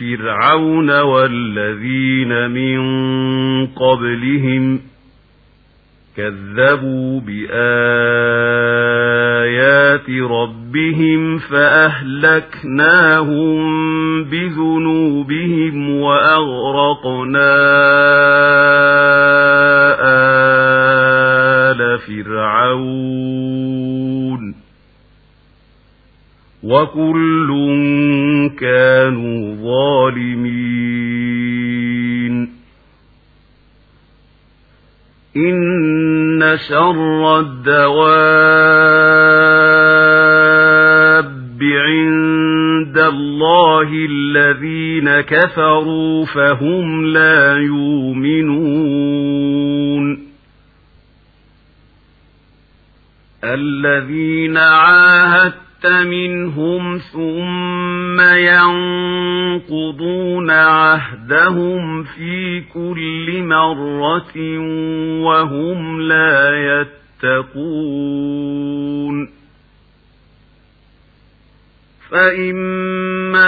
فرعون والذين من قبلهم كذبوا بآيات ربهم فأهلكناهم بذنوبهم وأغرقنا وكل كانوا ظالمين إن شر الدواب عند الله الذين كفروا فهم لا يؤمنون الذين عاهدت منهم ثم ينقضون عهدهم في كل مرة وهم لا يتقون فإما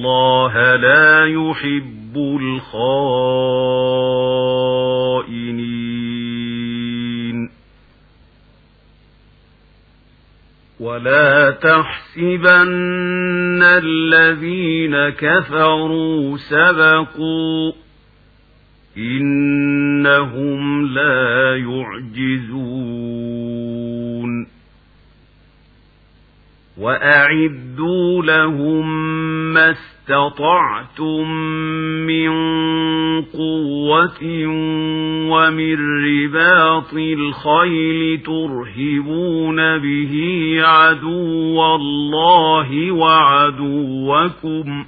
الله لا يحب الخائنين. ولا تحسبن الذين كفروا سبقوا. إنهم لا يعجزون. وأعدوا لهم ما استطعتم من قوة ومن رباط الخيل ترهبون به عدو الله وعدوكم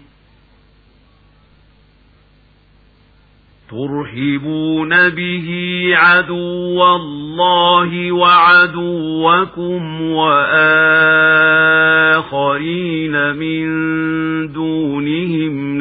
ترهبون به عدو الله وعدوكم وآخرين من